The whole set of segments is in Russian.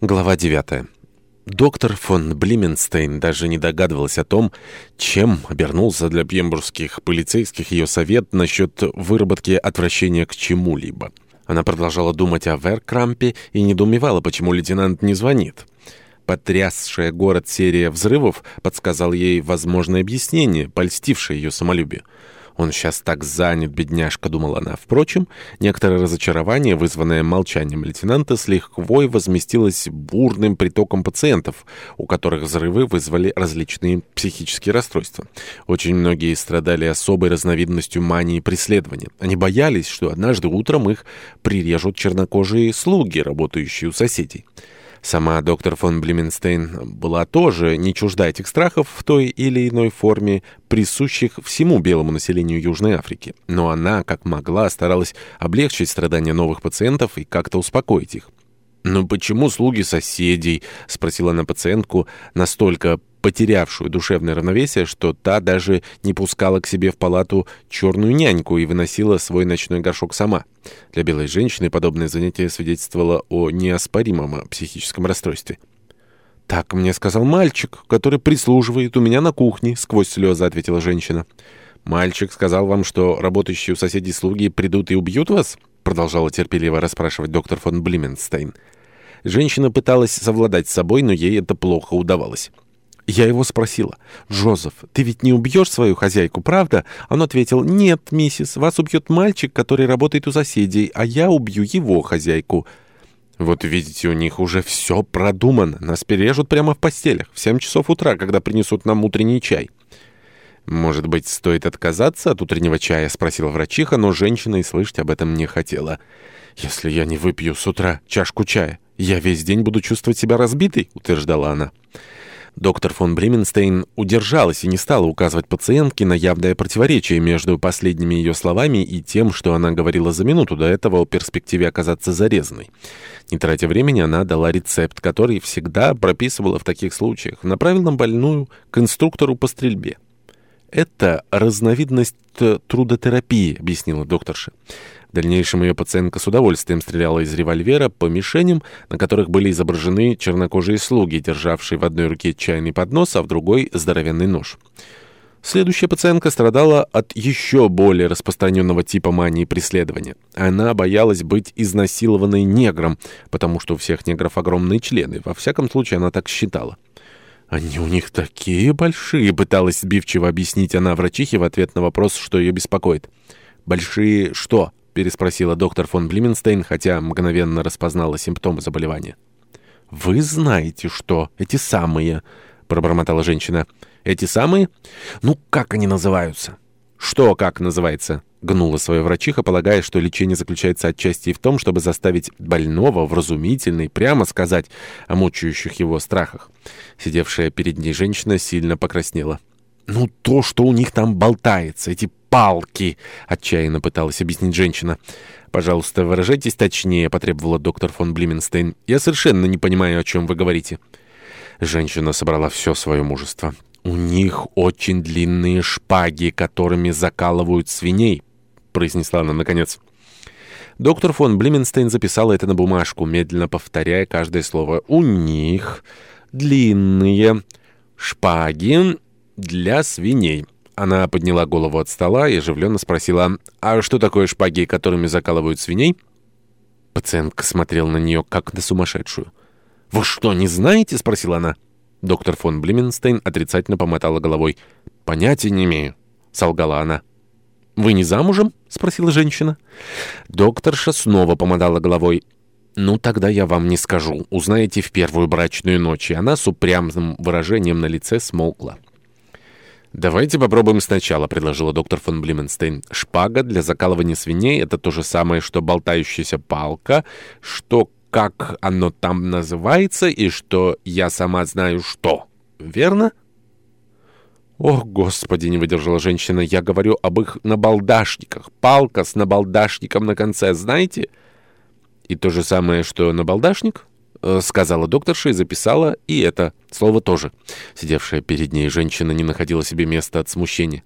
Глава 9. Доктор фон Блименстейн даже не догадывался о том, чем обернулся для пембургских полицейских ее совет насчет выработки отвращения к чему-либо. Она продолжала думать о Веркрампе и недоумевала, почему лейтенант не звонит. Потрясшая город серия взрывов подсказал ей возможное объяснение, польстившее ее самолюбие. Он сейчас так занят, бедняжка, думала она. Впрочем, некоторое разочарование, вызванное молчанием лейтенанта, с лихвой возместилось бурным притоком пациентов, у которых взрывы вызвали различные психические расстройства. Очень многие страдали особой разновидностью мании преследования. Они боялись, что однажды утром их прирежут чернокожие слуги, работающие у соседей. Сама доктор фон Блеменстейн была тоже не чужда этих страхов в той или иной форме, присущих всему белому населению Южной Африки. Но она, как могла, старалась облегчить страдания новых пациентов и как-то успокоить их. «Но почему слуги соседей?» — спросила она пациентку, настолько потерявшую душевное равновесие, что та даже не пускала к себе в палату черную няньку и выносила свой ночной горшок сама. Для белой женщины подобное занятие свидетельствовало о неоспоримом психическом расстройстве. «Так мне сказал мальчик, который прислуживает у меня на кухне», — сквозь слезы ответила женщина. «Мальчик сказал вам, что работающие у соседей слуги придут и убьют вас?» — продолжала терпеливо расспрашивать доктор фон Блименстейн. Женщина пыталась совладать с собой, но ей это плохо удавалось. Я его спросила, «Джозеф, ты ведь не убьешь свою хозяйку, правда?» Он ответил, «Нет, миссис, вас убьет мальчик, который работает у соседей, а я убью его хозяйку». Вот видите, у них уже все продумано. Нас перережут прямо в постелях в семь часов утра, когда принесут нам утренний чай. «Может быть, стоит отказаться от утреннего чая?» — спросила врачиха, но женщина и слышать об этом не хотела. «Если я не выпью с утра чашку чая, я весь день буду чувствовать себя разбитой», — утверждала она. Доктор фон Бременстейн удержалась и не стала указывать пациентке на явное противоречие между последними ее словами и тем, что она говорила за минуту до этого о перспективе оказаться зарезанной. Не тратя времени, она дала рецепт, который всегда прописывала в таких случаях, направила больную к инструктору по стрельбе. Это разновидность э, трудотерапии, объяснила докторша. В дальнейшем ее пациентка с удовольствием стреляла из револьвера по мишеням, на которых были изображены чернокожие слуги, державшие в одной руке чайный поднос, а в другой — здоровенный нож. Следующая пациентка страдала от еще более распространенного типа мании преследования. Она боялась быть изнасилованной негром, потому что у всех негров огромные члены. Во всяком случае, она так считала. «Они у них такие большие!» — пыталась сбивчиво объяснить она врачихе в ответ на вопрос, что ее беспокоит. «Большие что?» — переспросила доктор фон Блименстейн, хотя мгновенно распознала симптомы заболевания. «Вы знаете что? Эти самые!» — пробормотала женщина. «Эти самые? Ну, как они называются?» «Что, как называется?» — гнула свою врачиха, полагая, что лечение заключается отчасти в том, чтобы заставить больного вразумительно и прямо сказать о мучающих его страхах. Сидевшая перед ней женщина сильно покраснела. «Ну, то, что у них там болтается, эти палки!» — отчаянно пыталась объяснить женщина. «Пожалуйста, выражайтесь точнее», — потребовала доктор фон Блименстейн. «Я совершенно не понимаю, о чем вы говорите». Женщина собрала все свое мужество. «У них очень длинные шпаги, которыми закалывают свиней», — произнесла она наконец. Доктор фон Блименстейн записала это на бумажку, медленно повторяя каждое слово. «У них длинные шпаги для свиней». Она подняла голову от стола и оживленно спросила, «А что такое шпаги, которыми закалывают свиней?» Пациентка смотрела на нее, как на сумасшедшую. «Вы что, не знаете?» — спросила она. Доктор фон Блименстейн отрицательно помотала головой. «Понятия не имею», — солгала она. «Вы не замужем?» — спросила женщина. Докторша снова помотала головой. «Ну, тогда я вам не скажу. Узнаете в первую брачную ночь». И она с упрямым выражением на лице смолкла. «Давайте попробуем сначала», — предложила доктор фон Блименстейн. «Шпага для закалывания свиней — это то же самое, что болтающаяся палка, что как оно там называется и что я сама знаю что. Верно?» Ох, Господи!» — не выдержала женщина. «Я говорю об их набалдашниках. Палка с набалдашником на конце, знаете?» «И то же самое, что набалдашник?» э, — сказала докторша и записала и это слово тоже. Сидевшая перед ней женщина не находила себе места от смущения.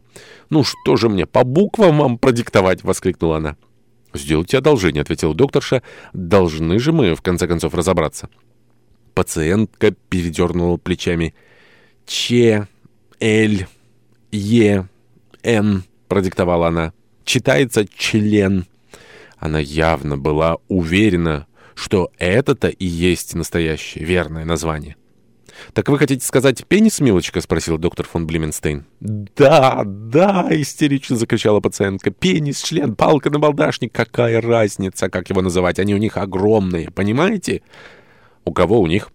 «Ну что же мне, по буквам вам продиктовать?» — воскликнула она. «Сделайте одолжение», — ответил докторша. «Должны же мы, в конце концов, разобраться». Пациентка передернула плечами. Ч-Л-Е-Н. — продиктовала она. «Читается член». Она явно была уверена, что это-то и есть настоящее верное название. «Так вы хотите сказать пенис, милочка?» — спросил доктор фон Блименстейн. «Да, да!» — истерично закричала пациентка. «Пенис, член, палка на балдашник! Какая разница, как его называть? Они у них огромные, понимаете?» «У кого у них?»